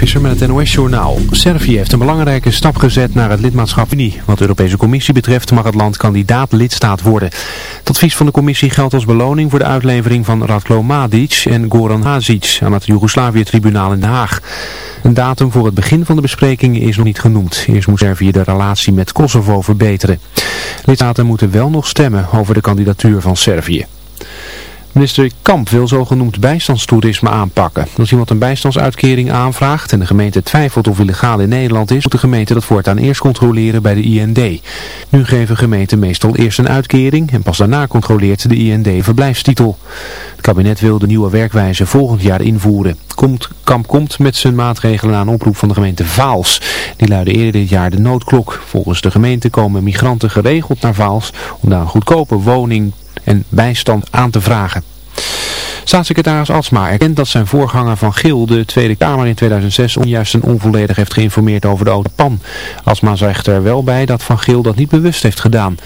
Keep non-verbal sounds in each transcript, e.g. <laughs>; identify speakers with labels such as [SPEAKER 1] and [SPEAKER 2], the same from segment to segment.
[SPEAKER 1] Visser met het NOS-journaal. Servië heeft een belangrijke stap gezet naar het lidmaatschap Unie. Wat de Europese Commissie betreft mag het land kandidaat lidstaat worden. Het advies van de Commissie geldt als beloning voor de uitlevering van Radko Mladic en Goran Hazic aan het Joegoslavië-tribunaal in Den Haag. Een datum voor het begin van de besprekingen is nog niet genoemd. Eerst moet Servië de relatie met Kosovo verbeteren. Lidstaten moeten wel nog stemmen over de kandidatuur van Servië. Minister Kamp wil zogenoemd bijstandstoerisme aanpakken. Als iemand een bijstandsuitkering aanvraagt en de gemeente twijfelt of hij legaal in Nederland is, moet de gemeente dat voortaan eerst controleren bij de IND. Nu geven gemeenten meestal eerst een uitkering en pas daarna controleert de IND verblijfstitel. Het kabinet wil de nieuwe werkwijze volgend jaar invoeren. Komt, Kamp komt met zijn maatregelen aan oproep van de gemeente Vaals. Die luidde eerder dit jaar de noodklok. Volgens de gemeente komen migranten geregeld naar Vaals om daar een goedkope woning en bijstand aan te vragen. Staatssecretaris Alsma erkent dat zijn voorganger Van Geel de Tweede Kamer in 2006 onjuist en onvolledig heeft geïnformeerd over de autopan. Alsma zegt er wel bij dat Van Geel dat niet bewust heeft gedaan.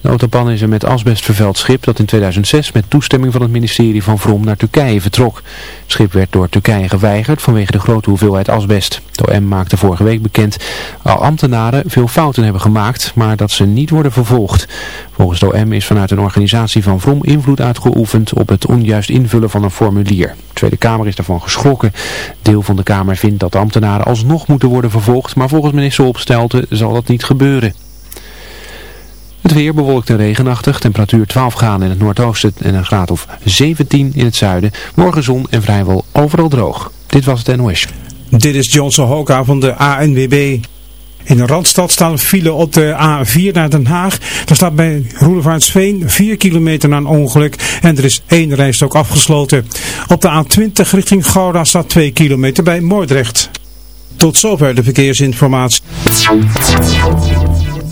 [SPEAKER 1] De autopan is een met asbest vervuild schip dat in 2006 met toestemming van het ministerie van Vrom naar Turkije vertrok. Het schip werd door Turkije geweigerd vanwege de grote hoeveelheid asbest. De OM maakte vorige week bekend al ambtenaren veel fouten hebben gemaakt, maar dat ze niet worden vervolgd. Volgens de OM is vanuit een organisatie van Vrom invloed uitgeoefend op het onjuist invullen van een formulier. De Tweede Kamer is daarvan geschrokken. Deel van de Kamer vindt dat ambtenaren alsnog moeten worden vervolgd, maar volgens minister Opstelten zal dat niet gebeuren. Het weer bewolkt en regenachtig, temperatuur 12 graden in het noordoosten en een graad of 17 in het zuiden. Morgen zon en vrijwel overal droog. Dit was het NOS.
[SPEAKER 2] Dit is Johnson Hoka van de ANWB. In de Randstad staan file op de A4 naar Den Haag. Daar staat bij Roelevaartsveen 4 kilometer na een ongeluk en er is één rijstok afgesloten. Op de A20 richting Gouda staat 2 kilometer bij Moordrecht. Tot zover de verkeersinformatie.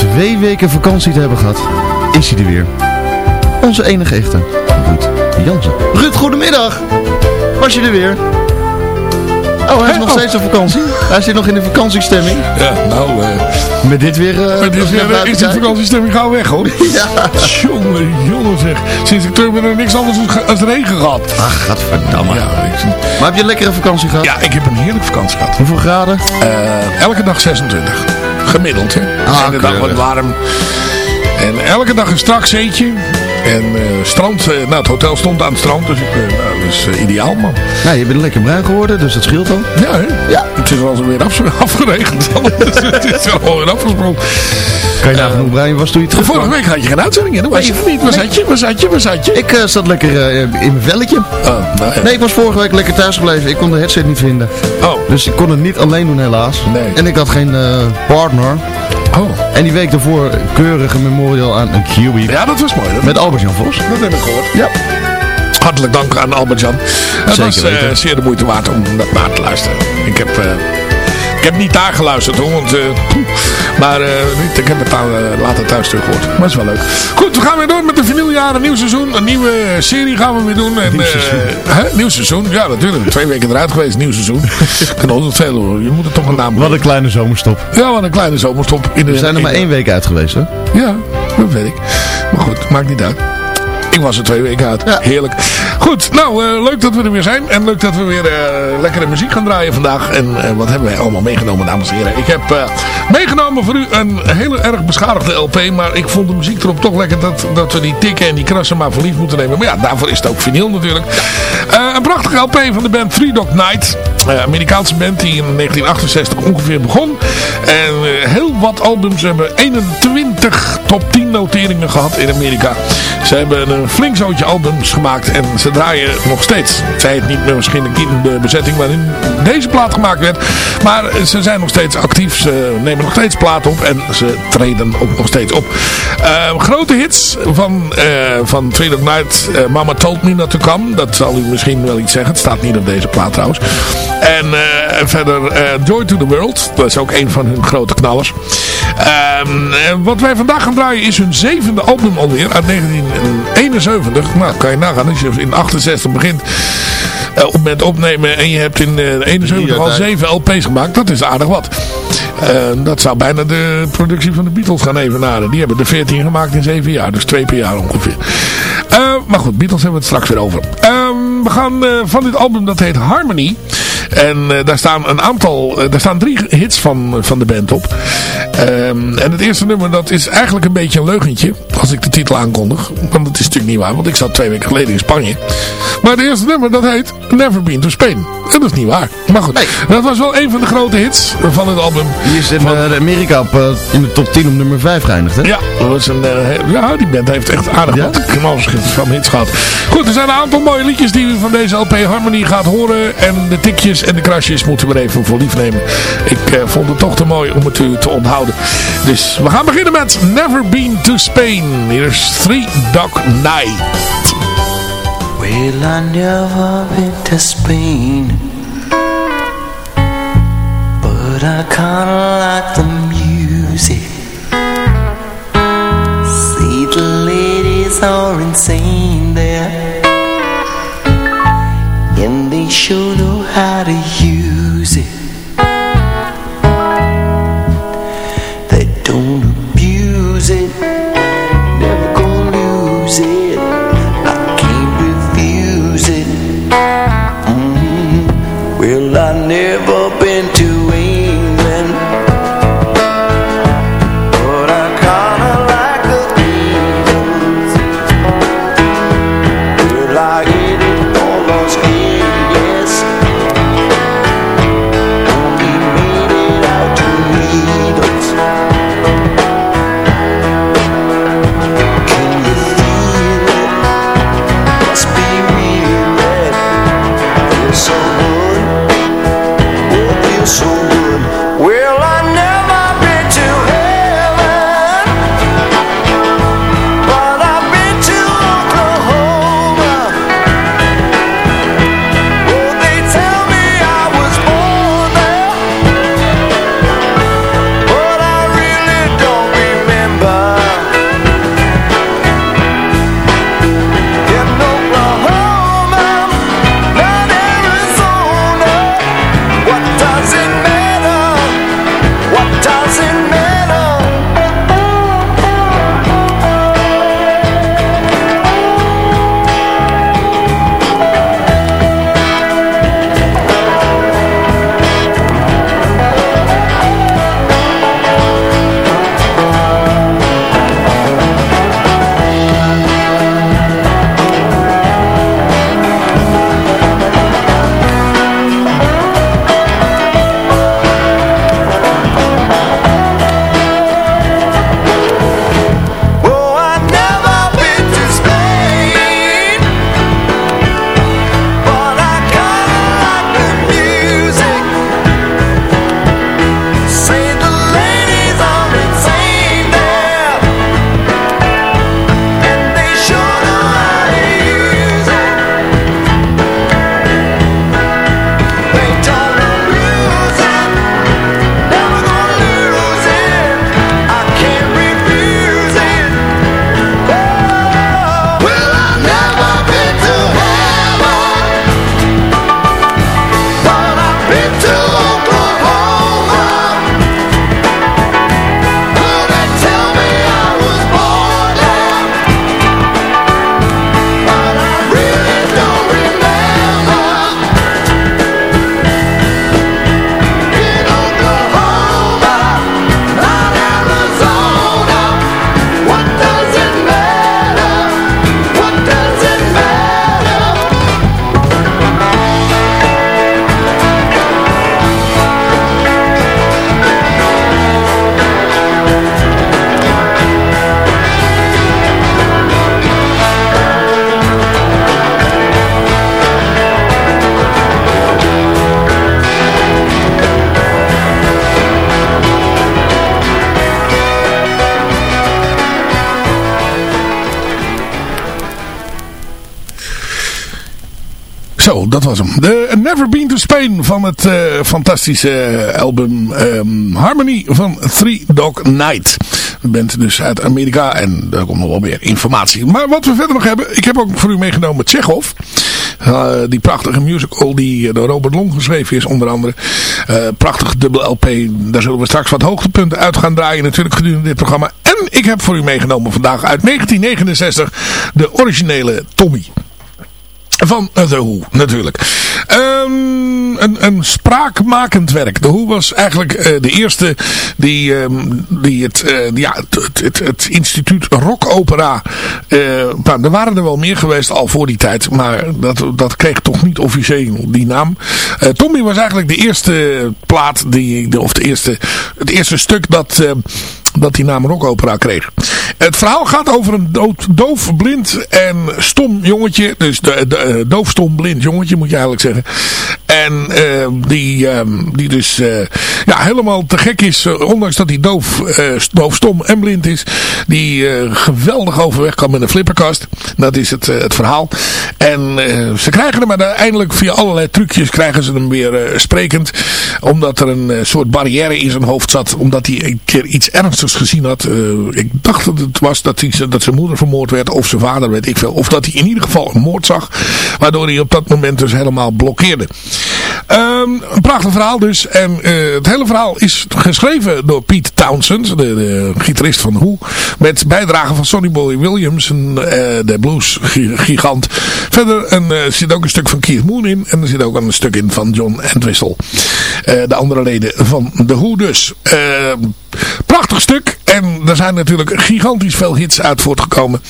[SPEAKER 3] Twee weken vakantie te hebben gehad, is hij er weer. Onze enige echte, Ruud Jansen. Ruud, goedemiddag! Was je er weer? Oh, hij is nog steeds op vakantie. Hij zit nog in de vakantiestemming.
[SPEAKER 4] Ja, nou... eh
[SPEAKER 3] Met dit weer... eh,
[SPEAKER 4] met dit weer,
[SPEAKER 3] buiten
[SPEAKER 4] is die
[SPEAKER 3] kijkt.
[SPEAKER 4] vakantiestemming gauw weg hoor. <laughs>
[SPEAKER 3] Ja.
[SPEAKER 4] Jongen, jongen zeg. Sinds ik terug ben heb ik niks anders als- als regen gehad.
[SPEAKER 3] Ach, gadverdamme.
[SPEAKER 4] Ja, ik,
[SPEAKER 3] Maar heb je een lekkere vakantie gehad?
[SPEAKER 4] ja, ik heb een heerlijke vakantie gehad.
[SPEAKER 3] Hoeveel graden?
[SPEAKER 4] Eh, elke dag 26. Gemiddeld, hè.
[SPEAKER 3] Ah,
[SPEAKER 4] en de dag
[SPEAKER 3] keurig.
[SPEAKER 4] wat warm. En elke dag een strak zeetje. En eh, strand, eh, nou het hotel stond aan het strand, dus ik, nou, dat is ideaal man.
[SPEAKER 3] Nou, je bent lekker bruin geworden, dus dat scheelt dan.
[SPEAKER 4] Ja, hè?
[SPEAKER 3] Ja.
[SPEAKER 4] Het is wel weer af, <laughs> afgeregend. <laughs> het is wel weer afgesproken.
[SPEAKER 3] Kan je nagaan hoe bruin was toen je terug
[SPEAKER 4] Vorige week had je geen uitzending, hè? Was je niet. Waar zat je? Waar zat je? Waar zat je?
[SPEAKER 3] Ik zat lekker in mijn velletje.
[SPEAKER 4] Oh, nou ja.
[SPEAKER 3] Nee, ik was vorige week lekker thuis gebleven. Ik kon de headset niet vinden.
[SPEAKER 4] Oh.
[SPEAKER 3] Dus ik kon het niet alleen doen helaas.
[SPEAKER 4] Nee.
[SPEAKER 3] En ik had geen partner.
[SPEAKER 4] Oh.
[SPEAKER 3] En die week daarvoor keurige memorial aan een QB.
[SPEAKER 4] Ja, dat was mooi. Dat
[SPEAKER 3] Met Albert-Jan Vos.
[SPEAKER 4] Dat heb ik gehoord.
[SPEAKER 3] Ja.
[SPEAKER 4] Hartelijk dank aan Albert-Jan. Het was eh, zeer de moeite waard om dat naar te luisteren. Ik heb, eh, ik heb niet daar geluisterd hoor, want, eh, poeh. maar eh, ik heb het eh, later thuis teruggehoord. Maar het is wel leuk. Goed, we gaan weer door met de vinyljaren, nieuw seizoen. Een nieuwe serie gaan we weer doen. En,
[SPEAKER 3] Nieuw
[SPEAKER 4] eh,
[SPEAKER 3] seizoen.
[SPEAKER 4] hè? Nieuw seizoen, ja natuurlijk. Twee weken eruit geweest, nieuw seizoen. <laughs> kan altijd veel hoor. Je moet er toch een naam
[SPEAKER 3] Wat een kleine zomerstop.
[SPEAKER 4] Ja, wat een kleine zomerstop. In de,
[SPEAKER 3] We zijn er
[SPEAKER 4] in
[SPEAKER 3] maar één week uit geweest, hè?
[SPEAKER 4] ja, dat weet ik. Maar goed, maakt niet uit. Ik was er twee weken uit. Heerlijk. Goed, nou, eh, leuk dat we er weer zijn. En leuk dat we weer eh, lekkere muziek gaan draaien vandaag. En eh, wat hebben wij allemaal meegenomen, dames en heren? Ik heb meegenomen voor u een hele erg beschadigde LP. Maar ik vond de muziek erop toch lekker dat, dat we die tikken en die krassen maar voor lief moeten nemen. Maar ja, daarvoor is het ook vinyl natuurlijk. Een prachtige LP van de band Three Dog Night. Eh, Amerikaanse band die in 1968 ongeveer begon. En eh, heel wat albums hebben 21 top 10 noteringen gehad in Amerika. Ze hebben een flink zootje albums gemaakt en ze draaien nog steeds. Zij het niet meer misschien in de bezetting waarin deze plaat gemaakt werd. Maar ze zijn nog steeds actief. Ze nemen nog steeds platen op en ze treden ook nog steeds op. Eh, grote hits van, eh van Dog Night. eh, Mama Told Me Not To Come. Dat zal u misschien wel iets zeggen. Het staat niet op deze plaat trouwens. En eh, verder Joy to the World. Dat is ook een van hun grote knallers. Ehm, eh, wat wij vandaag gaan draaien is hun zevende album alweer. Uit 1971. Nou, kan je nagaan. Als je in 68 begint op met opnemen. En je hebt in eh 71 al
[SPEAKER 3] tijd.
[SPEAKER 4] zeven LP's gemaakt. Dat is aardig wat. Eh, dat zou bijna de productie van de Beatles gaan evenaren. Die hebben er 14 gemaakt in 7 jaar. Dus twee per jaar ongeveer. Eh, maar goed, Beatles hebben we het straks weer over. Ehm, we gaan eh, van dit album, dat heet Harmony. En eh, daar staan een aantal, eh, daar staan drie hits van, van de band op. Ehm, en het eerste nummer, dat is eigenlijk een beetje een leugentje. Als ik de titel aankondig. Want dat is natuurlijk niet waar, want ik zat twee weken geleden in Spanje. Maar het eerste nummer, dat heet Never Been to Spain. En dat is niet waar. Maar goed, dat was wel een van de grote hits van het album.
[SPEAKER 3] Die is in eh, Amerika op, eh, in de top 10 op nummer 5 geëindigd, hè?
[SPEAKER 4] Ja, dat was een, eh, ja, die band heeft echt aardig
[SPEAKER 3] Ja?
[SPEAKER 4] wat van hits gehad. Goed, er zijn een aantal mooie liedjes die u van deze LP Harmony gaat horen. En de tikjes en de krasjes moeten we er even voor lief nemen. Ik vond het toch te mooi om het u te onthouden. Dus we gaan beginnen met Never Been to Spain. Hier is Three Dog Night.
[SPEAKER 5] Well, I never been to Spain, but I kinda like the music. See, the ladies are insane there, and they sure know how to use
[SPEAKER 4] Zo, dat was hem. De Never Been to Spain van het uh, fantastische album um, Harmony van Three Dog Night. U bent dus uit Amerika en daar komt nog wel meer informatie. Maar wat we verder nog hebben, ik heb ook voor u meegenomen Tsjechov. Uh, die prachtige musical die door Robert Long geschreven is onder andere. Prachtig dubbel LP. Daar zullen we straks wat hoogtepunten uit gaan draaien natuurlijk gedurende dit programma. En ik heb voor u meegenomen vandaag uit 1969 de originele Tommy. Van The Who, natuurlijk. Um, een, een spraakmakend werk. The Who was eigenlijk uh, de eerste die, um, die het, uh, ja, het, het, het, instituut rockopera... Uh, nou, er waren er wel meer geweest al voor die tijd. Maar dat, dat kreeg toch niet officieel die naam. Tommy was eigenlijk de eerste plaat, die, of de eerste, het eerste stuk dat dat die naam rockopera kreeg. Het verhaal gaat over een doof, blind en stom jongetje. Dus de, uh, doof, stom, blind jongetje moet je eigenlijk zeggen. En uh, die, uh, die dus uh, ja, helemaal te gek is, ondanks dat hij doof, doof, stom en blind is. Die geweldig overweg kan met een flipperkast. Dat is het, het verhaal. En ze krijgen hem uiteindelijk via allerlei trucjes krijgen ze hem weer sprekend. Omdat er een soort barrière in zijn hoofd zat. Omdat hij een keer iets ernstigs gezien had. ik dacht dat het was dat, hij, dat zijn moeder vermoord werd. Of zijn vader, weet ik veel. Of dat hij in ieder geval een moord zag. Waardoor hij op dat moment dus helemaal blokkeerde. Um, een prachtig verhaal dus. En uh, het hele verhaal is geschreven door Pete Townsend, de, de gitarist van Who. Met bijdrage van Sonny Boy Williams, een, uh, de blues gigant. Verder een, uh, zit ook een stuk van Keith Moon in. En er zit ook een stuk in van John Entwistle. de andere leden van The Who dus. Ehm, prachtig stuk. En er zijn natuurlijk gigantisch veel hits uit voortgekomen.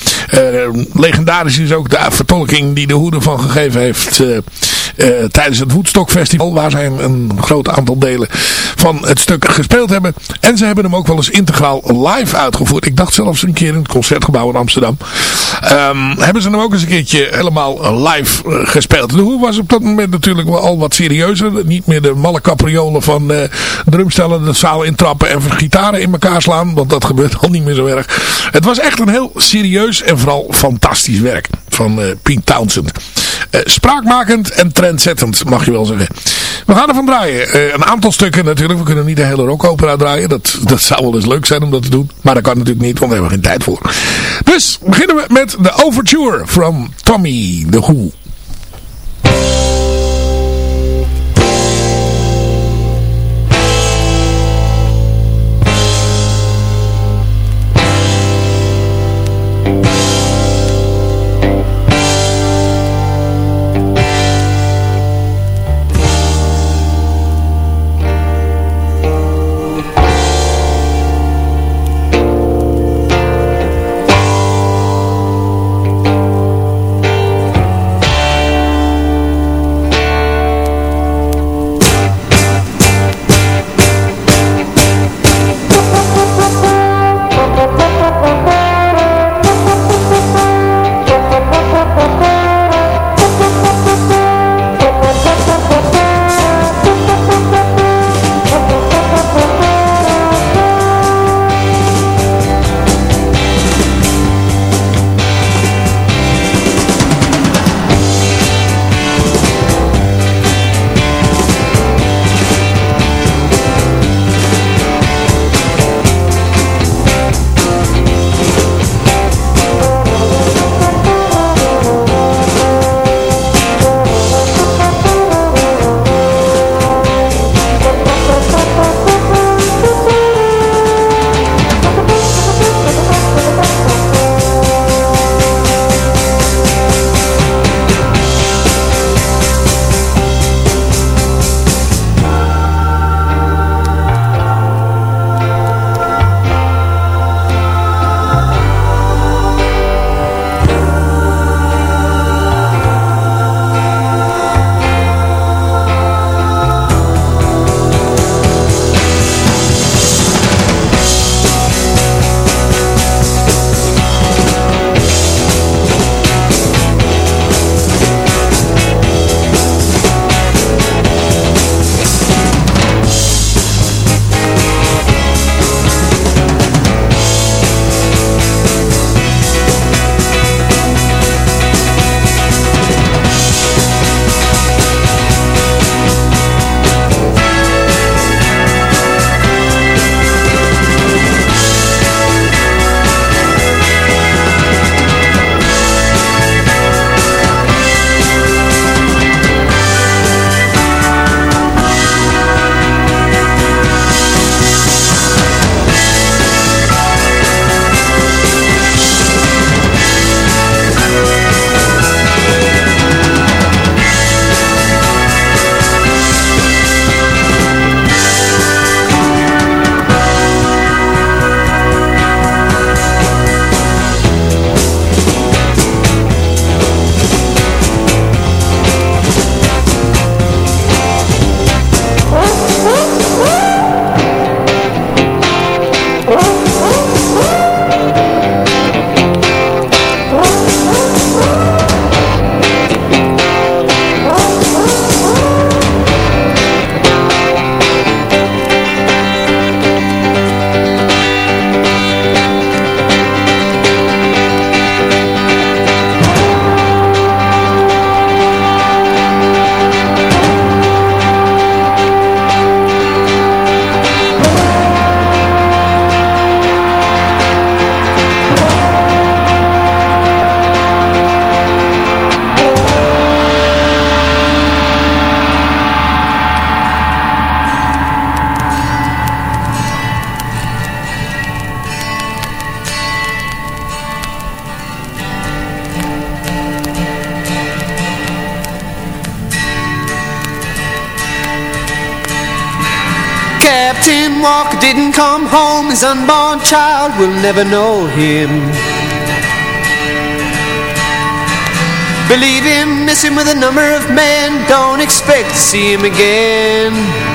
[SPEAKER 4] legendarisch is ook de vertolking die de Who ervan gegeven heeft uh, tijdens het Woodstock Festival. Waar zij een groot aantal delen van het stuk gespeeld hebben. En ze hebben hem ook wel eens integraal live uitgevoerd. Ik dacht zelfs een keer in het Concertgebouw in Amsterdam. Um, hebben ze hem ook eens een keertje helemaal live uh, gespeeld. De Hoe was op dat moment natuurlijk wel al wat serieuzer. Niet meer de malle capriolen van uh, drumstellen de zaal intrappen en gitaren in elkaar slaan. Want dat gebeurt al niet meer zo erg. Het was echt een heel serieus en vooral fantastisch werk van uh, Pete Townsend. Uh, spraakmakend en trendzettend, mag je wel zeggen. We gaan ervan draaien. Uh, een aantal stukken natuurlijk. We kunnen niet de hele rockopera draaien. Dat, dat zou wel eens leuk zijn om dat te doen. Maar dat kan natuurlijk niet, want we hebben geen tijd voor. Dus beginnen we met de Overture from Tommy the Who.
[SPEAKER 5] Didn't come home His unborn child will never know him. Believe him, miss him with a number of men. Don't expect to see him again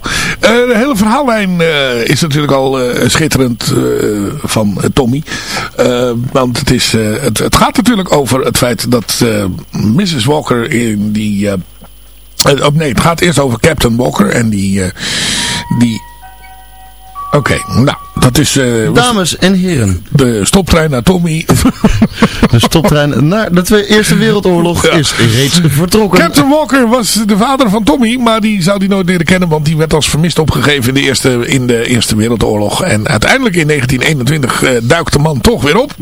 [SPEAKER 4] Eh, de hele verhaallijn eh, is natuurlijk al eh, schitterend van Tommy. want het, is, het, het gaat natuurlijk over het feit dat Mrs. Walker in die... oh, nee, het gaat eerst over Captain Walker en die... die Oké, nou, dat is...
[SPEAKER 3] Dames en heren.
[SPEAKER 4] De stoptrein naar Tommy. <laughs>
[SPEAKER 3] De stoptrein naar de Eerste Wereldoorlog is reeds vertrokken.
[SPEAKER 4] Captain Walker was de vader van Tommy, maar die zou die nooit leren kennen, want die werd als vermist opgegeven in de Eerste, in de eerste Wereldoorlog. En uiteindelijk in 1921 uh, duikt de man toch weer op.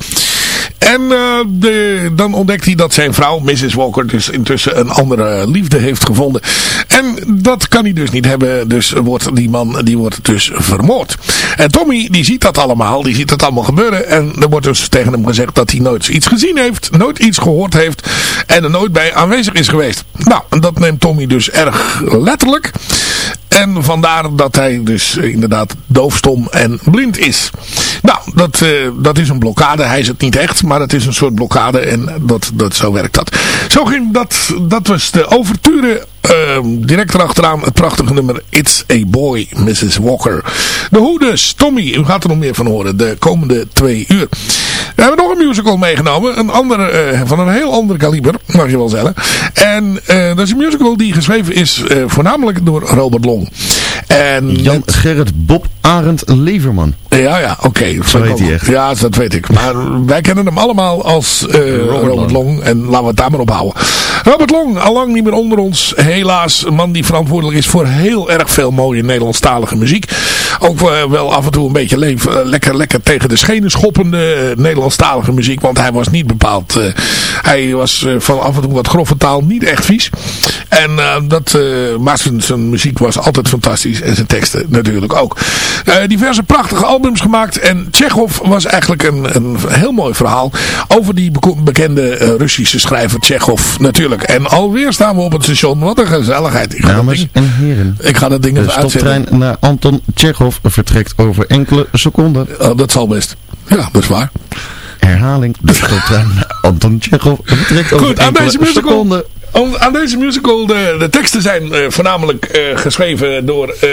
[SPEAKER 4] En uh, de, dan ontdekt hij dat zijn vrouw, Mrs. Walker, dus intussen een andere liefde heeft gevonden. En dat kan hij dus niet hebben. Dus wordt die man die wordt dus vermoord. En Tommy die ziet dat allemaal. Die ziet dat allemaal gebeuren. En er wordt dus tegen hem gezegd dat hij nooit iets gezien heeft. Nooit iets gehoord heeft. En er nooit bij aanwezig is geweest. Nou, dat neemt Tommy dus erg letterlijk. En vandaar dat hij dus inderdaad doofstom en blind is. Nou, dat, uh, dat is een blokkade. Hij is het niet echt, maar het is een soort blokkade en dat, dat, zo werkt dat. Zo ging dat, dat was de overture. Uh, direct erachteraan het prachtige nummer It's a Boy, Mrs. Walker. De Hoeders, Tommy, u gaat er nog meer van horen de komende twee uur. We hebben nog een musical meegenomen. Een andere, uh, van een heel ander kaliber, mag je wel zeggen. En uh, dat is een musical die geschreven is uh, voornamelijk door Robert Long. En
[SPEAKER 3] Jan met... Gerrit Bob Arend Leverman.
[SPEAKER 4] Ja, ja, oké. Okay.
[SPEAKER 3] Zo heet hij echt.
[SPEAKER 4] Ja, dat weet ik. Maar wij kennen hem allemaal als Robert, Robert Long. Long. En laten we het daar maar op houden. Robert Long, allang niet meer onder ons. Helaas, een man die verantwoordelijk is voor heel erg veel mooie Nederlandstalige muziek. Ook wel af en toe een beetje leven, lekker, lekker tegen de schenen schoppende Nederlandstalige muziek. Want hij was niet bepaald... Hij was van af en toe wat grove taal niet echt vies. En dat, maar zijn, zijn muziek was altijd fantastisch. En zijn teksten natuurlijk ook. diverse prachtige albums gemaakt. En Tsjechov was eigenlijk een, een heel mooi verhaal. Over die bekende Russische schrijver Tsjechov natuurlijk. En alweer staan we op het station. Wat een gezelligheid. Ik ga
[SPEAKER 3] Dames
[SPEAKER 4] ding,
[SPEAKER 3] en heren.
[SPEAKER 4] Ik ga dat ding
[SPEAKER 3] de stoptrein naar Anton Tsjechov vertrekt over enkele seconden.
[SPEAKER 4] Oh, dat zal best. Ja, dat is waar.
[SPEAKER 3] Herhaling. De stoptrein naar Anton Tsjechov vertrekt over
[SPEAKER 4] Goed, aan
[SPEAKER 3] enkele
[SPEAKER 4] deze musical,
[SPEAKER 3] seconden.
[SPEAKER 4] aan deze musical, de, de teksten zijn uh, voornamelijk uh, geschreven door... Uh,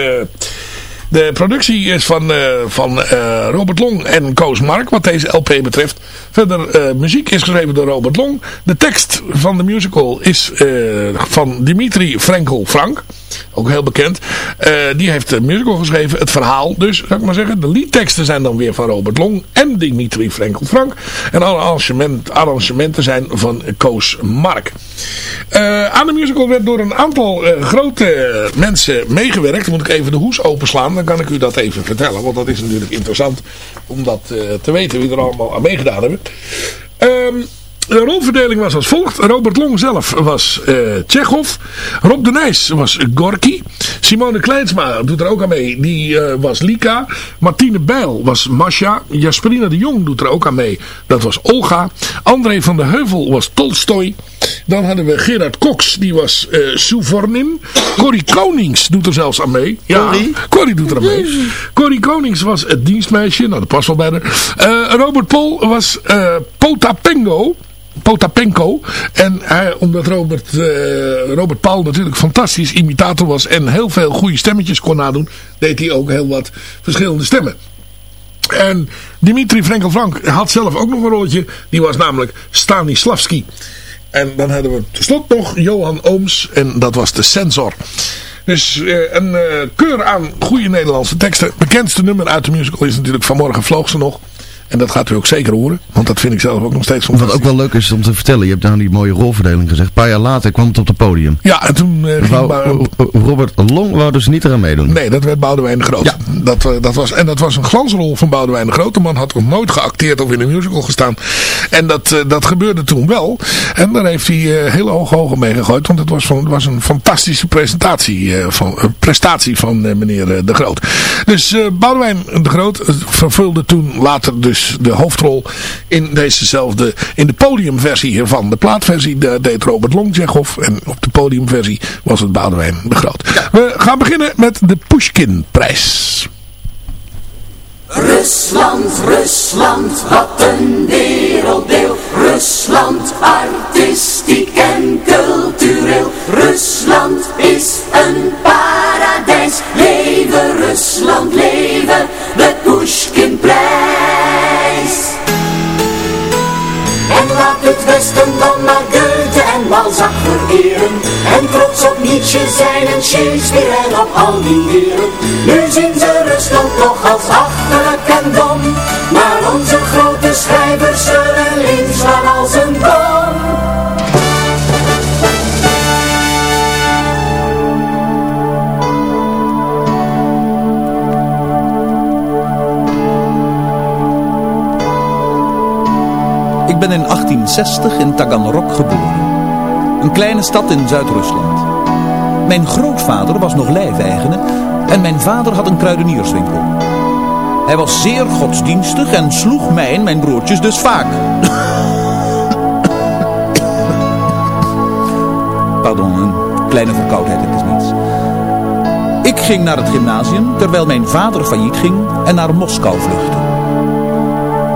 [SPEAKER 4] de productie is van, uh, van uh, Robert Long en Koos Mark, wat deze LP betreft. Verder, uh, muziek is geschreven door Robert Long. De tekst van de musical is van Dimitri Frenkel Frank. Ook heel bekend. die heeft de musical geschreven. Het verhaal dus, zou ik maar zeggen. De liedteksten zijn dan weer van Robert Long en Dimitri Frenkel Frank. En alle arrangement, arrangementen zijn van Koos Mark. aan de musical werd door een aantal grote mensen meegewerkt. Moet ik even de hoes openslaan dan kan ik u dat even vertellen. Want dat is natuurlijk interessant om dat uh, te weten wie er allemaal aan meegedaan hebben. Ehm, de rolverdeling was als volgt. Robert Long zelf was uh, Tsjechov. Rob de Nijs was Gorky. Simone Kleinsma doet er ook aan mee. Die uh, was Lika. Martine Bijl was Masha. Jasperina de Jong doet er ook aan mee. Dat was Olga. André van de Heuvel was Tolstoy. Dan hadden we Gerard Cox. Die was uh, Souvornin. Corrie Konings doet er zelfs aan mee. Ja, Corrie? Corrie doet er aan mee. Corrie Konings was het dienstmeisje. Nou, dat past wel bij. Robert Pol was Potapengo. Potapenko. En hij, omdat Robert, uh, Robert Paul natuurlijk fantastisch imitator was en heel veel goede stemmetjes kon nadoen, deed hij ook heel wat verschillende stemmen. En Dimitri Frenkel-Frank had zelf ook nog een rolletje. Die was namelijk Stanislavski. En dan hadden we tenslotte nog Johan Ooms. En dat was de censor. Dus uh, een keur aan goede Nederlandse teksten. Bekendste nummer uit de musical is natuurlijk Vanmorgen vloog ze nog. En dat gaat u ook zeker horen. Want dat vind ik zelf ook nog steeds
[SPEAKER 3] fantastisch. Wat ook wel leuk is om te vertellen. Je hebt daar die mooie rolverdeling gezegd. Een paar jaar later kwam het op het podium.
[SPEAKER 4] Ja, en toen uh, ging
[SPEAKER 3] wou, Robert Long wou dus niet eraan meedoen.
[SPEAKER 4] Nee, dat werd Boudewijn de Groot. Ja. Dat, uh, dat was, en dat was een glansrol van Boudewijn de Groot. De man had nog nooit geacteerd of in een musical gestaan. En dat, uh, dat gebeurde toen wel. En daar heeft hij hele hoge ogen mee gegooid. Want het was, van, het was een fantastische presentatie van, prestatie van meneer de Groot. Dus Boudewijn de Groot vervulde toen later dus de hoofdrol in dezezelfde, in de podiumversie hiervan. De plaatversie de, deed Robert Longjegoff en op de podiumversie was het Boudewijn de Groot. We gaan beginnen met de Pushkin-prijs.
[SPEAKER 6] Rusland, Rusland, wat een werelddeel. Rusland, artistiek en cultureel. Rusland is een paradijs. Leven Rusland, leven de Pushkinprijs. En laat het Westen dan maar Goethe en Balzac vereren. En trots op Nietzsche zijn en Shakespeare en op al die heren. Nu zien ze Rusland nog als achterlijk en dom. Maar onze grote schrijvers zullen inslaan als een bom.
[SPEAKER 7] Ik ben in 1860 in Taganrog geboren. Een kleine stad in Zuid-Rusland. Mijn grootvader was nog lijfeigene en mijn vader had een kruidenierswinkel. Hij was zeer godsdienstig en sloeg mij en mijn broertjes dus vaak. <coughs> Pardon, een kleine verkoudheid, het is niets. Ik ging naar het gymnasium terwijl mijn vader failliet ging en naar Moskou vluchtte.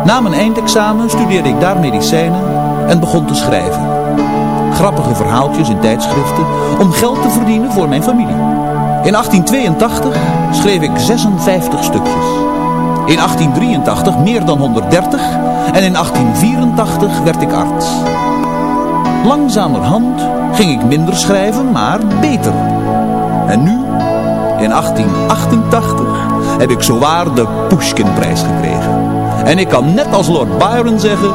[SPEAKER 7] Na mijn eindexamen studeerde ik daar medicijnen en begon te schrijven. Grappige verhaaltjes in tijdschriften om geld te verdienen voor mijn familie. In 1882 schreef ik 56 stukjes. In 1883 meer dan 130 en in 1884 werd ik arts. Langzamerhand ging ik minder schrijven, maar beter. En nu, in 1888, heb ik zowaar de Pushkinprijs gekregen. En ik kan net als Lord Byron zeggen,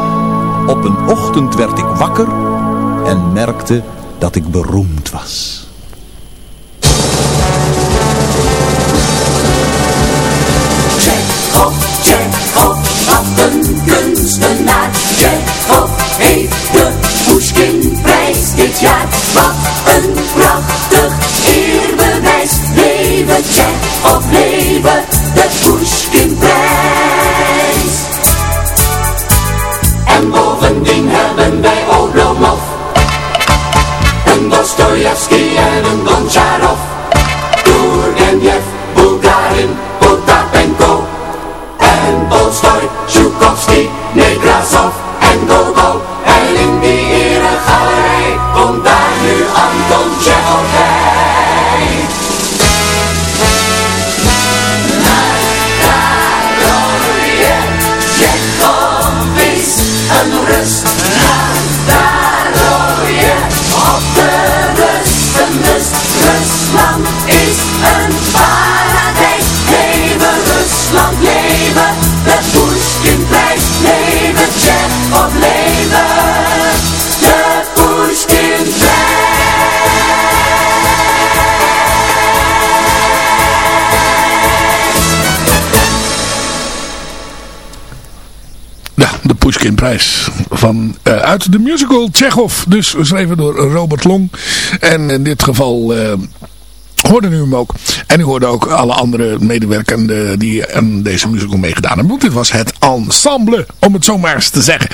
[SPEAKER 7] op een ochtend werd ik wakker en merkte dat ik beroemd was.
[SPEAKER 6] Pushkin-prijs.
[SPEAKER 4] Van, uh, uit de musical Chekhov. Dus geschreven door Robert Long. En in dit geval... Uh, hoorde u hem ook. En u hoorde ook alle andere medewerkenden die aan deze musical meegedaan hebben. Want dit was het ensemble, om het zo maar eens te zeggen.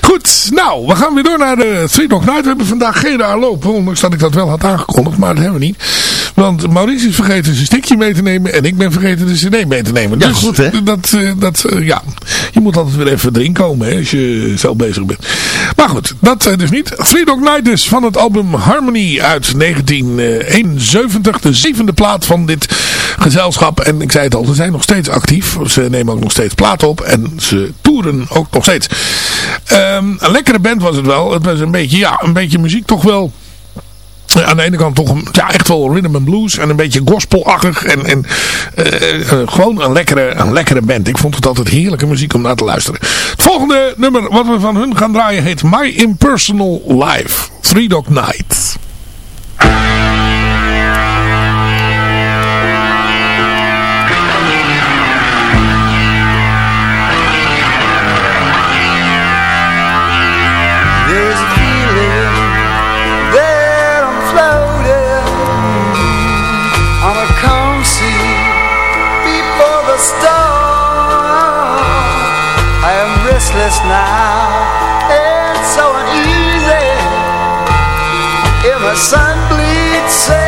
[SPEAKER 4] Goed, nou, we gaan weer door naar de Three Dog Night. We hebben vandaag geen lopen, ondanks dat ik dat wel had aangekondigd, maar dat hebben we niet. Want Maurice is vergeten zijn stickje mee te nemen en ik ben vergeten de cd mee te nemen.
[SPEAKER 3] Ja,
[SPEAKER 4] dus
[SPEAKER 3] goed hè?
[SPEAKER 4] Dat, dat, ja, je moet altijd weer even erin komen hè, als je zelf bezig bent. Maar goed, dat dus niet. Three Dog Night dus van het album Harmony uit 1971. De zevende plaat van dit gezelschap. En ik zei het al, ze zijn nog steeds actief. Ze nemen ook nog steeds plaat op. En ze toeren ook nog steeds. Um, een lekkere band was het wel. Het was een beetje, ja, een beetje muziek toch wel aan de ene kant toch ja, echt wel rhythm and blues en een beetje gospelachtig en, en uh, uh, gewoon een lekkere, een lekkere band. Ik vond het altijd heerlijke muziek om naar te luisteren. Het volgende nummer wat we van hun gaan draaien heet My Impersonal Life. Three Dog Night.
[SPEAKER 5] In my sun bleached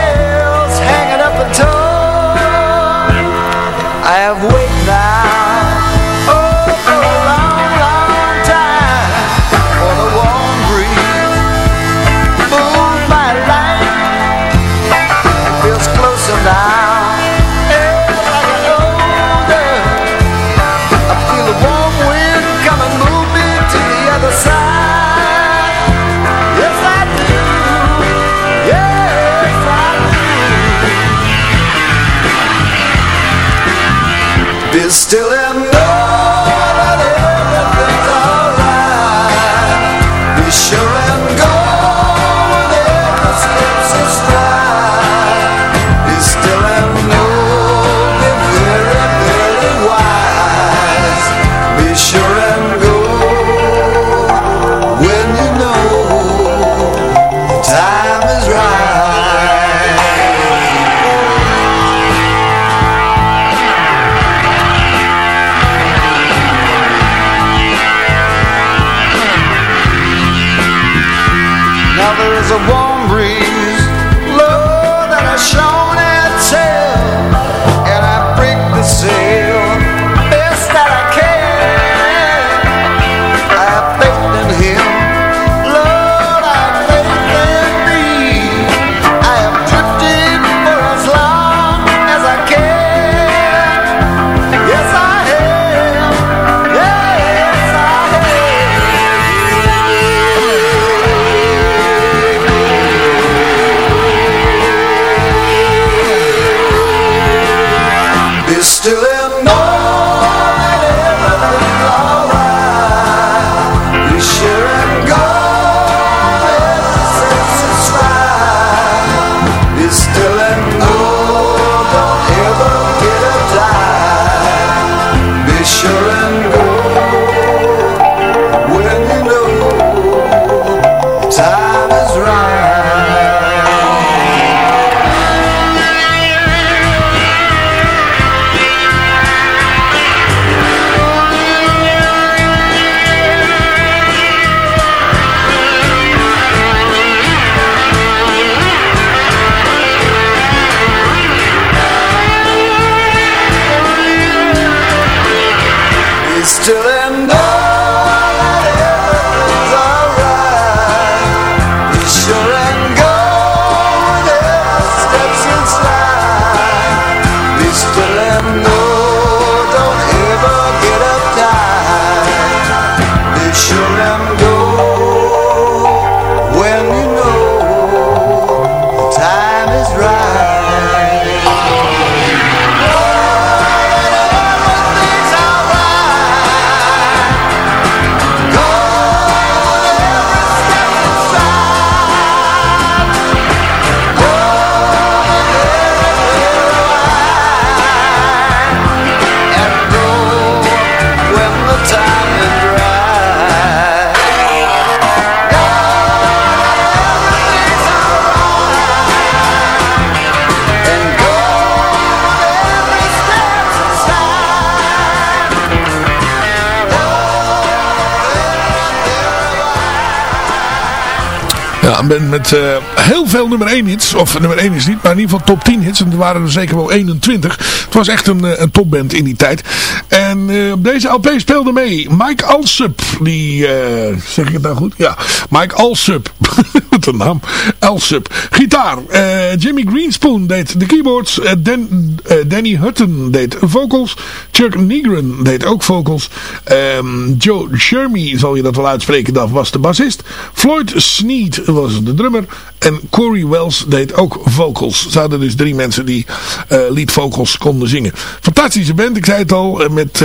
[SPEAKER 4] Een band met eh, heel veel nummer 1 hits. Of nummer 1 is niet, maar in ieder geval top 10 hits. En er waren er zeker wel 21. Het was echt een, eh, een topband in die tijd. En eh, op deze LP speelde mee Mike Alsup. Die, eh, zeg ik het nou goed? Ja, Mike Alsup. <laughs> Wat. Gitaar. Eh, Jimmy Greenspoon deed de keyboards. Eh, eh, Danny Hutton deed vocals. Chuck Negron deed ook vocals. Ehm, Joe Shermy, zal je dat wel uitspreken, dat was de bassist. Floyd Sneed was de drummer. En Corey Wells deed ook vocals. Ze dus drie mensen die eh lead vocals konden zingen. Fantastische band, ik zei het al. Met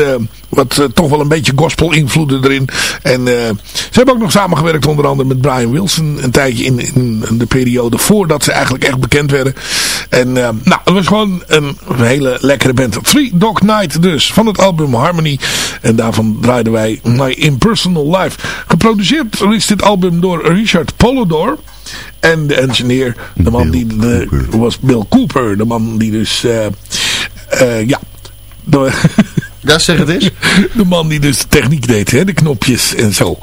[SPEAKER 4] wat eh, toch wel een beetje gospel invloeden erin. En eh, ze hebben ook nog samengewerkt onder andere met Brian Wilson. Een tijdje in, in de periode voordat ze eigenlijk echt bekend werden. En eh, nou, het was gewoon een hele lekkere band. Three Dog Night dus, van het album Harmony. En daarvan draaiden wij My Impersonal Life. Geproduceerd is dit album door Richard Polidor. En de engineer, de man die de, was Bill Cooper. De man die dus, ja... De, <laughs>
[SPEAKER 3] ja, zeg het eens. <laughs>
[SPEAKER 4] De man die dus de techniek deed, hè, de knopjes en zo.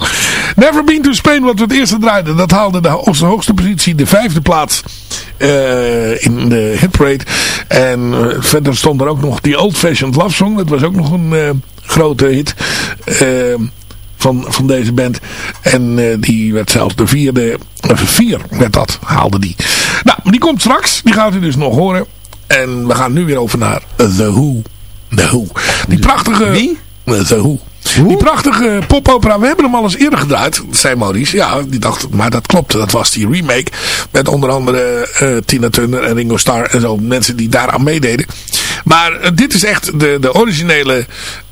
[SPEAKER 4] Never Been to Spain, wat we het eerste draaiden, dat haalde de hoogste, hoogste positie, de vijfde plaats eh, in de hitparade. En eh, verder stond er ook nog die Old Fashioned Love Song, dat was ook nog een eh, grote hit. van, van deze band. En die werd zelfs de vierde, of vier werd dat, haalde die. Nou, die komt straks, die gaat u dus nog horen. En we gaan nu weer over naar The Who. The Who. Die prachtige... Wie? The Who. Die prachtige popopera, we hebben hem al eens eerder gedraaid, zei Maurice. Ja, die dacht, maar dat klopt, dat was die remake. Met onder andere eh, Tina Turner en Ringo Starr en zo, mensen die daaraan meededen. Maar eh, dit is echt de, de originele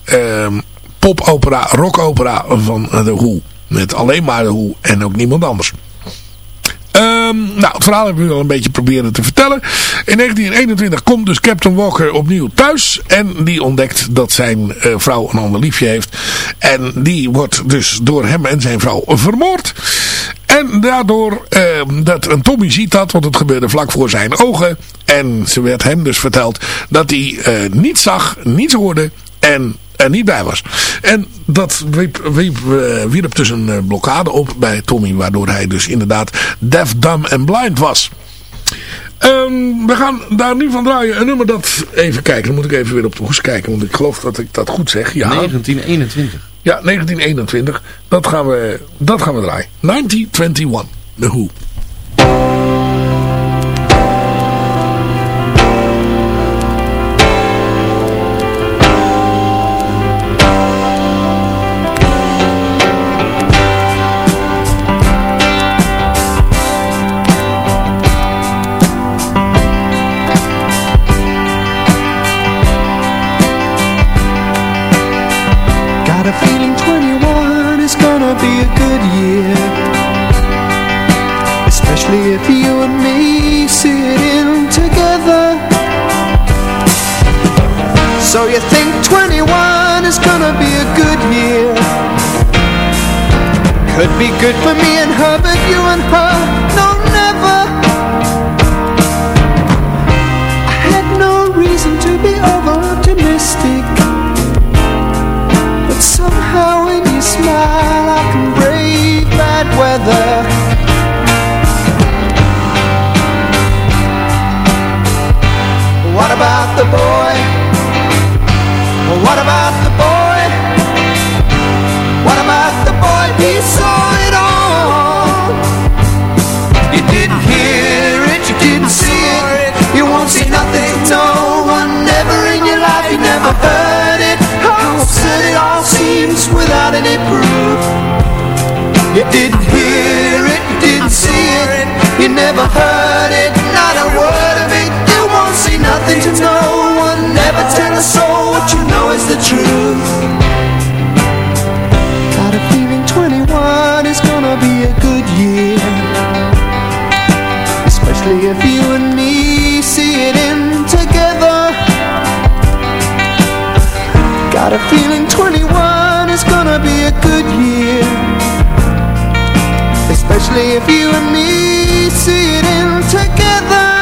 [SPEAKER 4] ehm, popopera, rockopera van eh, The Who. Met alleen maar The Who en ook niemand anders. Ehm, nou, het verhaal hebben we al een beetje proberen te vertellen. In 1921 komt dus Captain Walker opnieuw thuis. En die ontdekt dat zijn eh, vrouw een ander liefje heeft. En die wordt dus door hem en zijn vrouw vermoord. En daardoor, ehm, dat, en Tommy ziet dat, want het gebeurde vlak voor zijn ogen. En ze werd hem dus verteld dat hij eh, niets zag, niets hoorde en er niet bij was. En dat wierp, wierp, eh, wierp dus een eh, blokkade op bij Tommy. Waardoor hij dus inderdaad deaf, dumb en blind was. Ehm, we gaan daar nu van draaien. Een nummer dat... Even kijken, dan moet ik even weer op de hoes kijken. Want ik geloof dat ik dat goed zeg. Ja.
[SPEAKER 3] 1921.
[SPEAKER 4] Ja, 1921. Dat gaan we, dat gaan we draaien. 1921. The Who.
[SPEAKER 8] So you think 21 is gonna be a good year? Could be good for me and her, but you and her, didn't see it. You won't see nothing, no one Never in your life, you never heard it. How absurd it all seems without any proof. You didn't hear it, you didn't see it. You never heard it, not a word of it. You won't see nothing to no one. Never tell a soul what you know is the truth if you and me see it in together Got a feeling 21 is gonna be a good year. Especially if you and me see it in together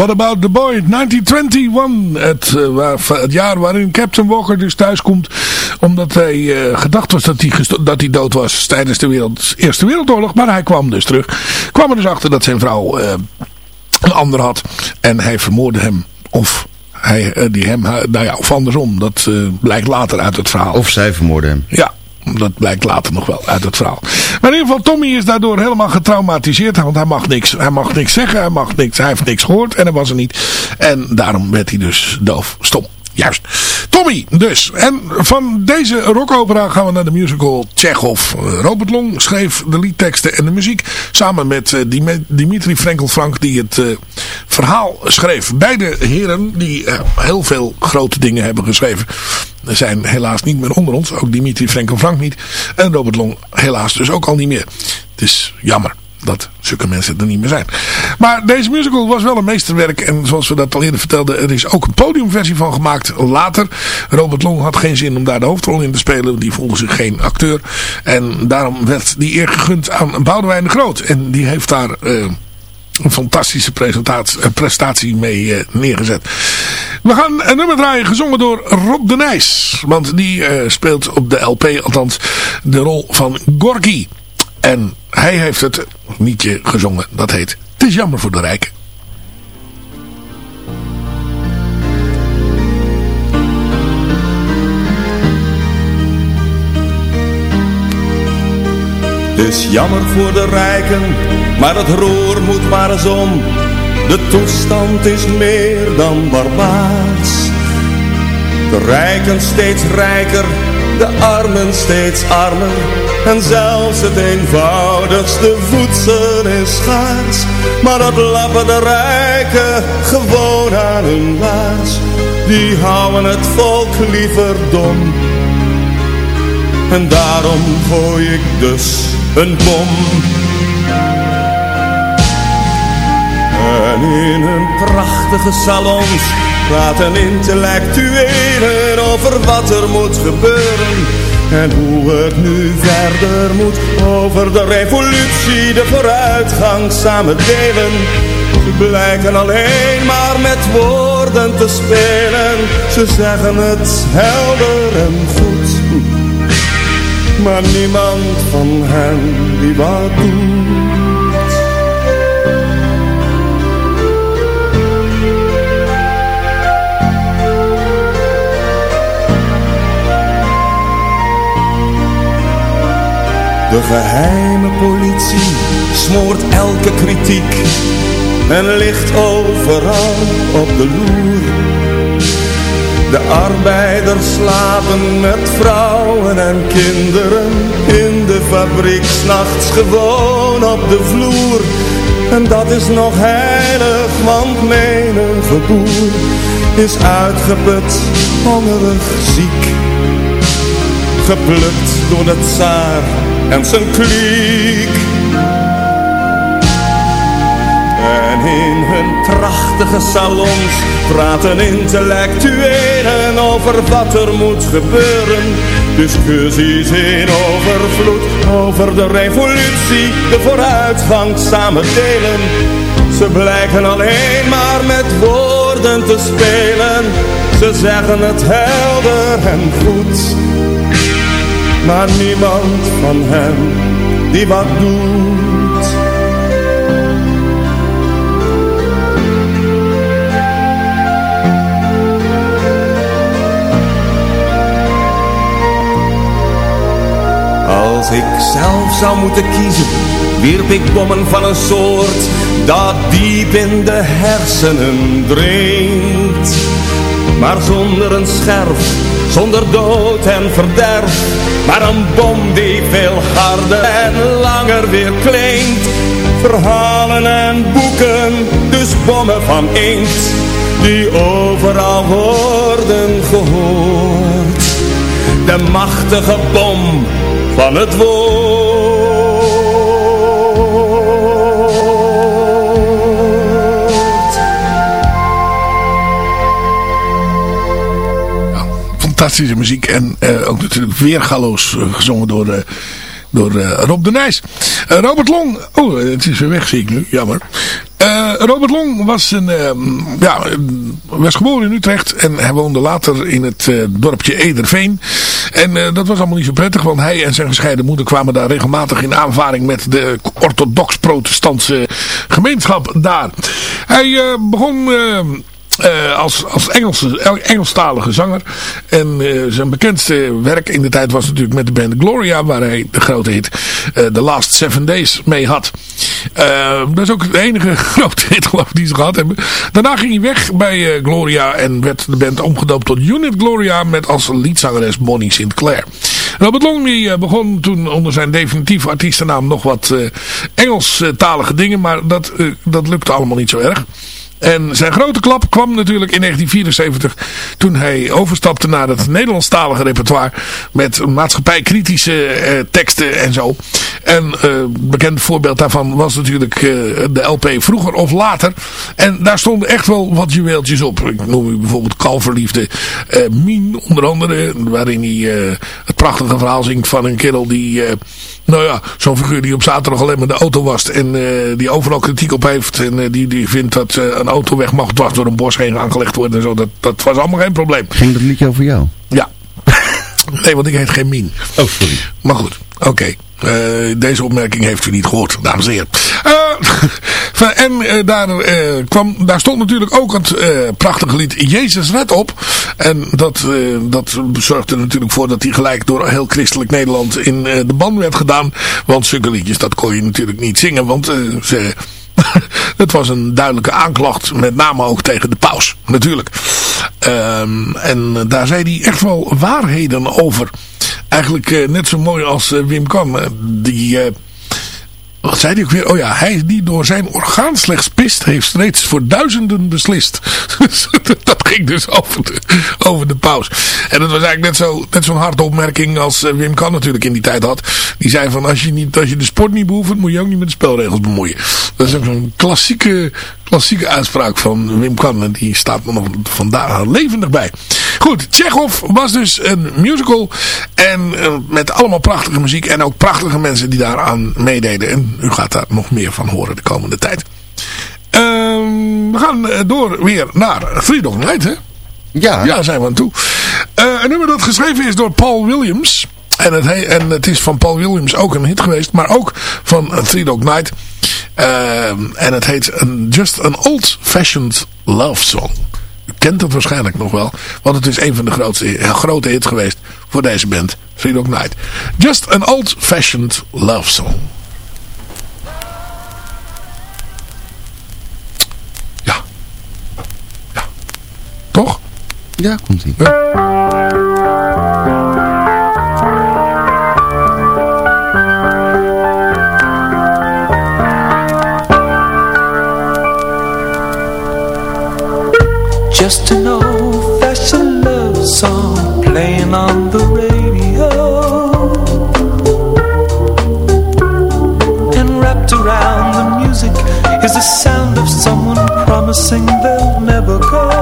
[SPEAKER 4] What About The Boy, 1921. Het, uh, waar, het jaar waarin Captain Walker dus thuiskomt. Omdat hij uh, gedacht was dat hij, dat hij dood was tijdens de wereld, Eerste Wereldoorlog. Maar hij kwam dus terug. Kwam er dus achter dat zijn vrouw uh, een ander had. En hij vermoordde hem. Of hij, die hem, nou ja, of andersom. Dat blijkt later uit het verhaal.
[SPEAKER 3] Of zij vermoordde hem.
[SPEAKER 4] Ja. Dat blijkt later nog wel uit het verhaal. Maar in ieder geval, Tommy is daardoor helemaal getraumatiseerd. Want hij mag niks, hij mag niks zeggen. Hij, mag niks, hij heeft niks gehoord. En hij was er niet. En daarom werd hij dus doof. Stom. Juist. Tommy dus. En van deze rockopera gaan we naar de musical Chekhov. Robert Long schreef de liedteksten en de muziek. Samen met uh, Dimitri Frenkel Frank die het uh, verhaal schreef. Beide heren die uh, heel veel grote dingen hebben geschreven. Zijn helaas niet meer onder ons. Ook Dimitri Frenkel Frank niet. En Robert Long helaas dus ook al niet meer. Het is jammer dat zulke mensen er niet meer zijn. Maar deze musical was wel een meesterwerk. En zoals we dat al eerder vertelden, er is ook een podiumversie van gemaakt later. Robert Long had geen zin om daar de hoofdrol in te spelen. Die voelde zich geen acteur. En daarom werd die eer gegund aan Boudewijn de Groot. En die heeft daar... Uh, een fantastische prestatie mee uh, neergezet. We gaan een nummer draaien gezongen door Rob de Nijs. Want die speelt op de LP althans de rol van Gorky. En hij heeft het liedje gezongen. Dat heet Het is jammer voor de rijken.
[SPEAKER 9] Het is jammer voor de rijken, maar het roer moet maar eens om. De toestand is meer dan barbaars. De rijken steeds rijker, de armen steeds armer. En zelfs het eenvoudigste voedsel is schaars. Maar dat lappen de rijken gewoon aan hun baas. Die houden het volk liever dom. En daarom gooi ik dus een bom. In hun prachtige salons praten intellectuelen over wat er moet gebeuren. En hoe het nu verder moet over de revolutie, de vooruitgang samen delen. Ze blijken alleen maar met woorden te spelen. Ze zeggen het helder en goed. Maar niemand van hen die wat doet. De geheime politie smoort elke kritiek en ligt overal op de loer. De arbeiders slapen met vrouwen en kinderen in de fabriek, s'nachts gewoon op de vloer. En dat is nog heilig, want menige boer is uitgeput, hongerig, ziek. Geplukt door de tsaar en zijn kliek. En in hun prachtige salons praten intellectuelen over wat er moet gebeuren. Discussies in overvloed over de revolutie, de vooruitgang samen delen. Ze blijken alleen maar met woorden te spelen. Ze zeggen het helder en goed maar niemand van hen die wat doet. Als ik zelf zou moeten kiezen, wierp ik bommen van een soort dat diep in de hersenen dringt. Maar zonder een scherf zonder dood en verderf. Maar een bom die veel harder en langer weer klinkt. Verhalen en boeken, dus bommen van inkt, die overal worden gehoord. De machtige bom van het woord.
[SPEAKER 4] Fantastische muziek. En uh, ook natuurlijk weergaloos uh, gezongen door, uh, door Rob de Nijs. Robert Long. Oh, het is weer weg zie ik nu. Jammer. Robert Long was, een, eh, ja, was geboren in Utrecht en hij woonde later in het eh, dorpje Ederveen. En eh, dat was allemaal niet zo prettig, want hij en zijn gescheiden moeder kwamen daar regelmatig in aanvaring met de orthodox-protestantse gemeenschap daar. Hij begon... Uh, als, als Engelse, Engelstalige zanger. En uh, zijn bekendste werk in de tijd was natuurlijk met de band Gloria. Waar hij de grote hit uh, The Last Seven Days mee had. dat is ook de enige <laughs> grote hit die ze gehad hebben. Daarna ging hij weg bij Gloria. En werd de band omgedoopt tot Unit Gloria. Met als liedzangeres Bonnie Sinclair. Robert Long die, begon toen onder zijn definitieve artiestennaam nog wat Engelstalige dingen. Maar dat, dat lukte allemaal niet zo erg. En zijn grote klap kwam natuurlijk in 1974 toen hij overstapte naar het Nederlandstalige repertoire met maatschappijkritische eh, teksten en zo. En uh, bekend voorbeeld daarvan was natuurlijk uh, de LP Vroeger of Later. En daar stonden echt wel wat juweeltjes op. Ik noem u bijvoorbeeld Kalverliefde uh, Mien onder andere. Waarin hij het prachtige verhaal zingt van een kerel die nou ja, zo'n figuur die op zaterdag alleen maar de auto wast. En uh, die overal kritiek op heeft. En uh, die, die vindt dat uh, een auto weg mag dwars door een bos heen aangelegd worden. En zo. Dat, dat was allemaal geen probleem.
[SPEAKER 3] Ging dat liedje over jou?
[SPEAKER 4] Ja. Nee, want ik heet geen Mien.
[SPEAKER 3] Oh, sorry.
[SPEAKER 4] Maar goed, oké. Okay. Uh, deze opmerking heeft u niet gehoord, dames en heren. Uh, <laughs> en uh, daar, kwam, daar stond natuurlijk ook het prachtige lied Jezus Red op. En dat, dat zorgde er natuurlijk voor dat hij gelijk door heel christelijk Nederland in de ban werd gedaan. Want zulke liedjes, dat kon je natuurlijk niet zingen. Want ze, <laughs> het was een duidelijke aanklacht, met name ook tegen de paus, natuurlijk. Um, en daar zei hij echt wel waarheden over eigenlijk uh, net zo mooi als uh, Wim Kan. Uh, die, wat zei hij ook weer? Oh ja, hij die door zijn orgaan slechts pist, heeft reeds voor duizenden beslist. <laughs> dat ging dus over de, de paus. En dat was eigenlijk net zo'n net zo'n harde opmerking als Wim Kan natuurlijk in die tijd had. Die zei van als je, niet, als je de sport niet beoefent, moet je ook niet met de spelregels bemoeien. Dat is ook zo'n klassieke, klassieke uitspraak van Wim Kan. En die staat nog vandaag levendig bij. Goed, Tsjechov was dus een musical. En uh, met allemaal prachtige muziek. En ook prachtige mensen die daaraan meededen. En u gaat daar nog meer van horen de komende tijd. Uh, we gaan door weer naar Three Dog Night, hè?
[SPEAKER 3] Ja.
[SPEAKER 4] Ja, zijn we aan toe. Uh, een nummer dat geschreven is door Paul Williams. En het, en het is van Paul Williams ook een hit geweest. Maar ook van Three Dog Night. Uh, en het heet Just an Old Fashioned Love Song. U kent het waarschijnlijk nog wel. Want het is een van de grootste, grote hits geweest voor deze band. Three Dog Night. Just an Old Fashioned Love Song. Ja. Ja. Toch?
[SPEAKER 3] Ja, komt ie.
[SPEAKER 8] Just an old-fashioned love song playing on the radio. And wrapped around the music is the sound of someone promising they'll never go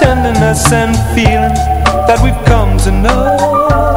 [SPEAKER 8] tenderness and feeling that we've come to know.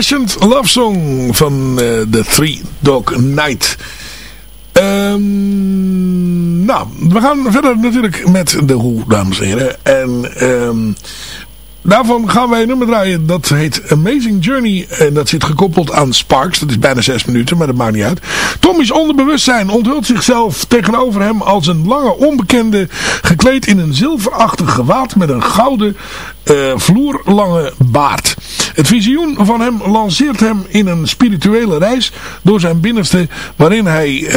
[SPEAKER 8] Old-fashioned love song
[SPEAKER 4] van uh, The Three Dog Night. Um, nou, we gaan verder natuurlijk met de Who, dames en heren. En um, daarvan gaan wij nummer draaien. Dat heet Amazing Journey. En dat zit gekoppeld aan Sparks. Dat is bijna zes minuten, maar dat maakt niet uit. Tommy's onderbewustzijn onthult zichzelf tegenover hem als een lange onbekende. Gekleed in een zilverachtig gewaad met een gouden uh, vloerlange baard. Het visioen van hem lanceert hem in een spirituele reis door zijn binnenste. Waarin hij uh,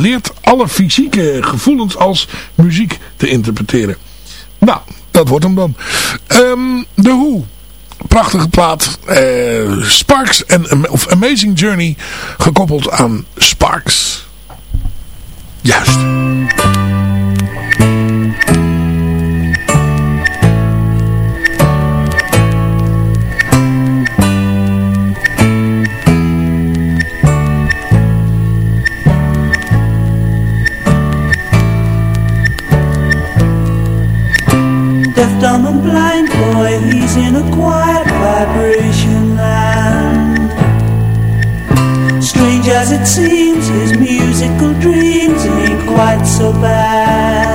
[SPEAKER 4] leert alle fysieke gevoelens als muziek te interpreteren. Nou, dat wordt hem dan. De Who. Prachtige plaat. Uh, Sparks en of Amazing Journey. Gekoppeld aan Sparks. Juist.
[SPEAKER 8] In a quiet vibration land. Strange as it seems His musical dreams ain't quite so bad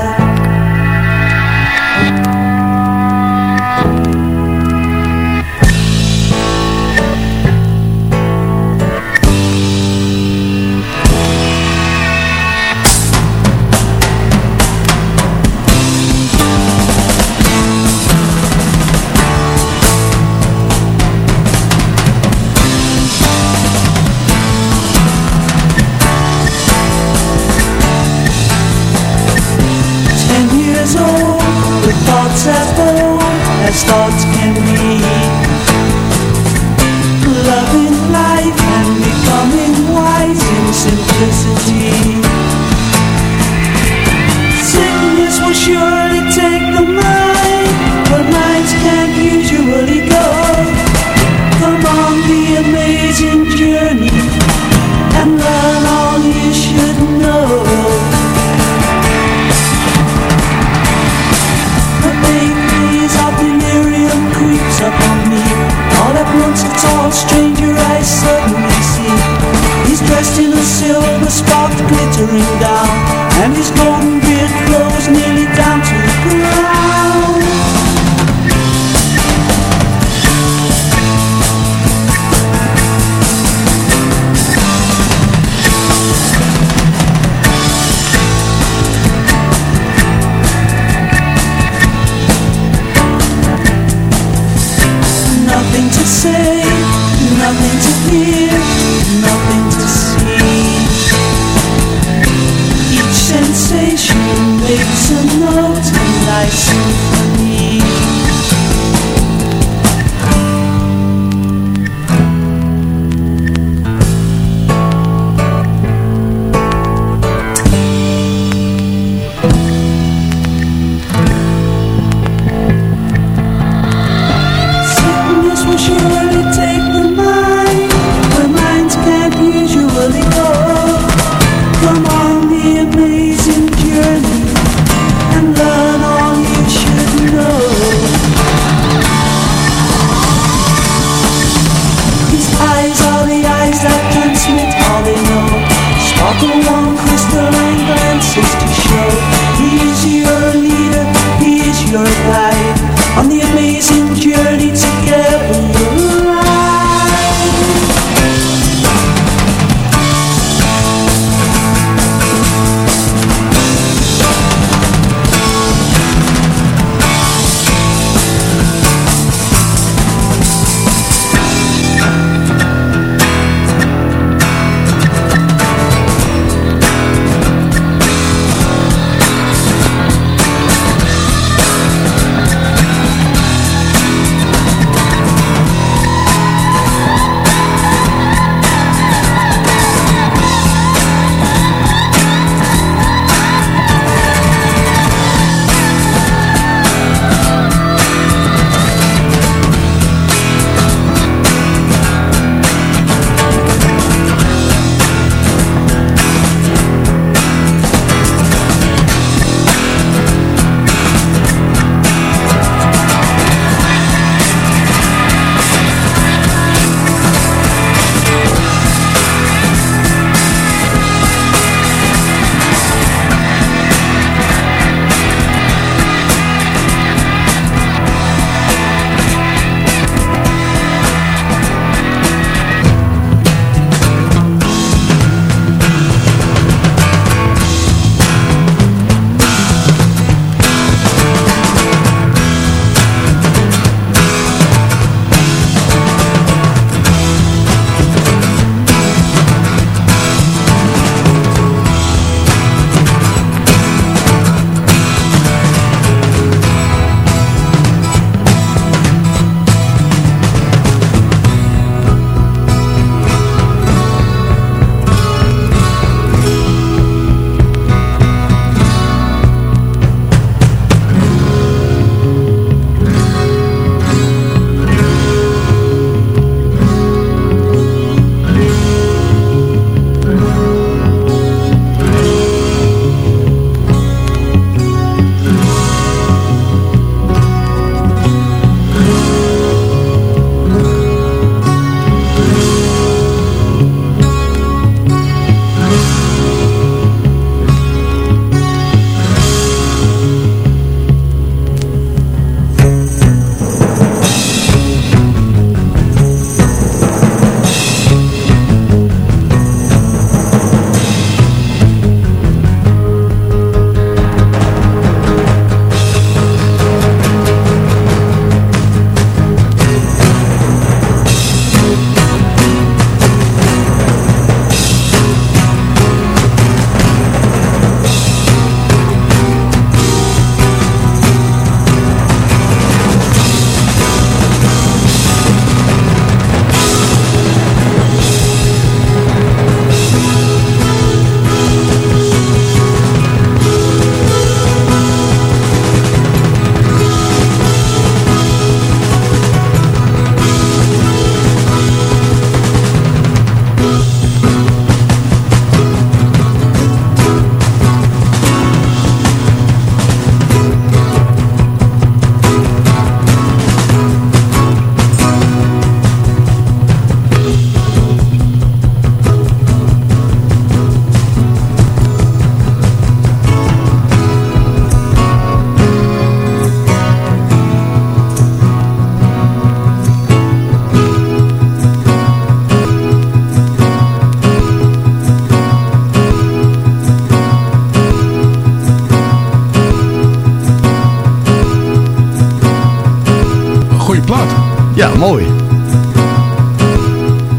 [SPEAKER 3] Mooi.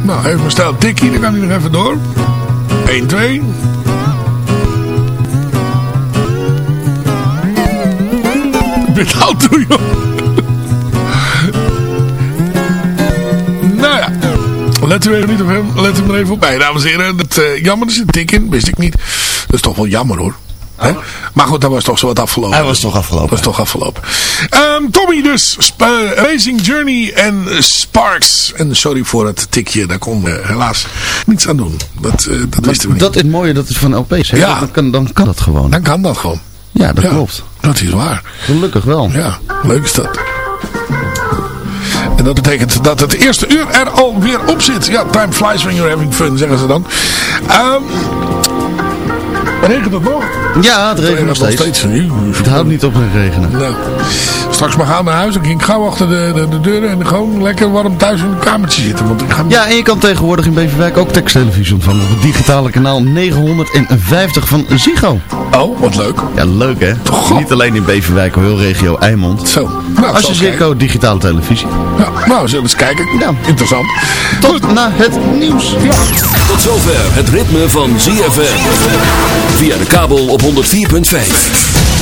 [SPEAKER 4] Nou, even stijl tikkie, dan kan hij nog even door. 1, 2. Met auto, joh. nou ja. Let u, even niet op hem, let maar even op mij, dames en heren. Dat, eh, jammer, er zit een tik wist ik niet. Dat is toch wel jammer hoor. Hè? Maar goed, dat was toch zo wat afgelopen.
[SPEAKER 3] Hij was toch afgelopen.
[SPEAKER 4] Dat is toch afgelopen. Ehm, Tommy dus. Eh, Racing Journey en Sparks. En sorry voor het tikje. Daar kon we helaas niets aan doen. Dat, eh, dat wisten we niet.
[SPEAKER 3] Dat is het mooie dat het van LP's hè?
[SPEAKER 4] Ja.
[SPEAKER 3] Dan, kan, dan kan dat gewoon.
[SPEAKER 4] Dan kan dat gewoon.
[SPEAKER 3] Ja, dat
[SPEAKER 4] Ja.
[SPEAKER 3] klopt.
[SPEAKER 4] Dat is waar.
[SPEAKER 3] Gelukkig wel.
[SPEAKER 4] Ja, leuk is dat. En dat betekent dat het eerste uur er alweer op zit. Ja, time flies when you're having fun, zeggen ze dan. Ehm regent het nog?
[SPEAKER 3] Ja, het regent nog steeds. Het houdt niet op met regenen.
[SPEAKER 4] Straks maar gaan naar huis. Dan ging ik gauw achter de, de, de deuren en gewoon lekker warm thuis in een kamertje zitten. Want ik ga...
[SPEAKER 3] Ja, en je kan tegenwoordig in Beverwijk ook teksttelevisie ontvangen op het digitale kanaal 950 van Ziggo.
[SPEAKER 4] Oh, wat leuk.
[SPEAKER 3] Ja, leuk hè? Niet alleen in Beverwijk, maar heel regio Eimond.
[SPEAKER 4] Zo.
[SPEAKER 3] Als je Ziggo digitale televisie.
[SPEAKER 4] Ja, nou, zullen we eens kijken. Interessant.
[SPEAKER 3] Tot na het nieuws.
[SPEAKER 10] Tot zover het ritme van ZFM. Via de kabel op 104.5.